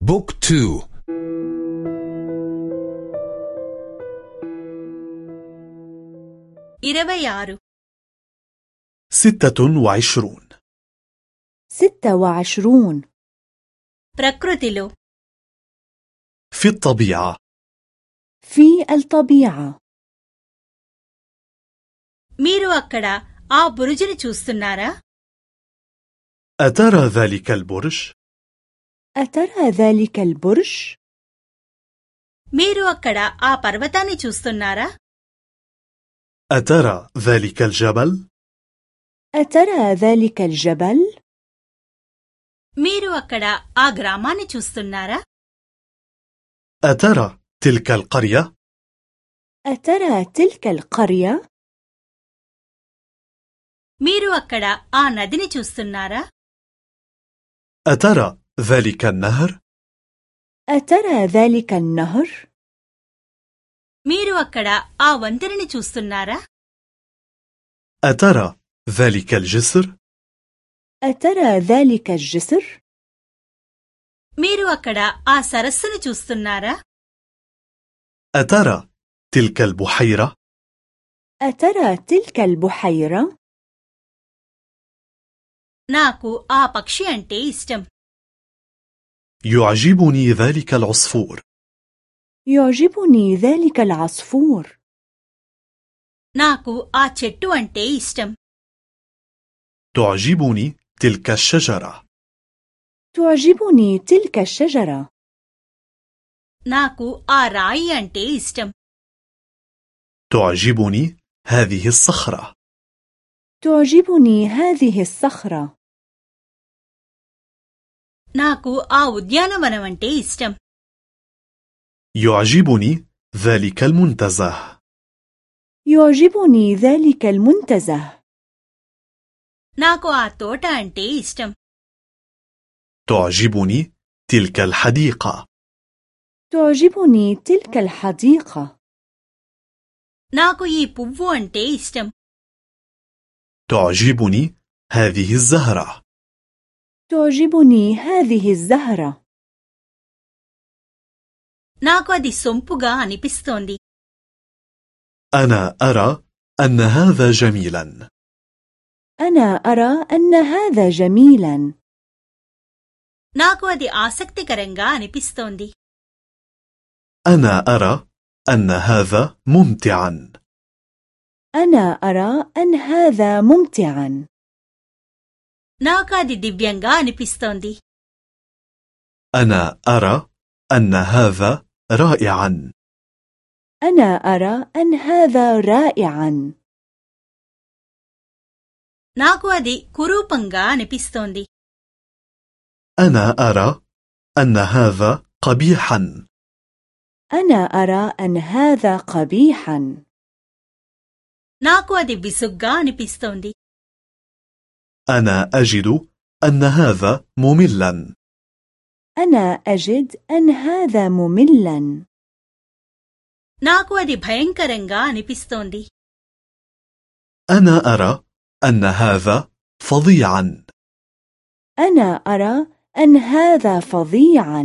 بوك تو ఇరవై ఆరు ستة وعشرون ستة وعشرون ప్రకృతిలో في الطبيعة في الطبيعة మీరు అక్కడ ఆ బురుజుని చూస్తున్నారా أترى ذلك البرج؟ أترى ذلك البرج؟ మీరు అక్కడ ఆ పర్వతాన్ని చూస్తున్నారా أترى ذلك الجبل؟ أترى ذلك الجبل؟ మీరు అక్కడ ఆ గ్రామాన్ని చూస్తున్నారా أترى تلك القرية؟ أترى تلك القرية؟ మీరు అక్కడ ఆ నదిని చూస్తున్నారా أترى ذلك النهر؟ أترى ذلك النهر؟ మీరు అక్కడ ఆ వంతెనని చూస్తున్నారా أترى ذلك الجسر؟ أترى ذلك الجسر؟ మీరు అక్కడ ఆ సరస్సును చూస్తున్నారా أترى تلك البحيرة؟ أترى تلك البحيرة؟ నాకు ఆ పక్షి అంటే ఇష్టం يعجبني ذلك العصفور يعجبني ذلك العصفور నాకు ఆ చెట్టు అంటే ఇష్టం تعجبني تلك الشجرة تعجبني تلك الشجرة నాకు ఆ రాయి అంటే ఇష్టం تعجبني هذه الصخرة تعجبني هذه الصخرة నాకు ఆ ఉద్యానవనం అంటే ఇష్టం يعجبني ذلك المنتزه يعجبني ذلك المنتزه నాకు ఆ తోట అంటే ఇష్టం تعجبني تلك الحديقة تعجبني تلك الحديقة నాకు ఈ పువ్వు అంటే ఇష్టం تعجبني هذه الزهرة تعجبني هذه الزهرة నాకు అది సొంపుగా అనిపిస్తోంది أنا أرى أن هذا جميلا أنا أرى أن هذا جميلا నాకు అది ఆసక్తికరంగా అనిపిస్తోంది أنا أرى أن هذا ممتعا أنا أرى أن هذا ممتعا నాకు అది దివ్యంగా అనిపిస్తోంది أنا أرى أن هذا رائعا أنا أرى أن هذا رائعا నాకు అది కురూపంగా అనిపిస్తోంది أنا أرى أن هذا قبيحا أنا أرى أن هذا قبيحا నాకు అది విసుగ్గా అనిపిస్తోంది أنا أجد أن هذا مملا أنا أجد أن هذا مملا నాకు అది భయంకరంగా అనిపిస్తోంది أنا أرى أن هذا فظيعا أنا أرى أن هذا فظيعا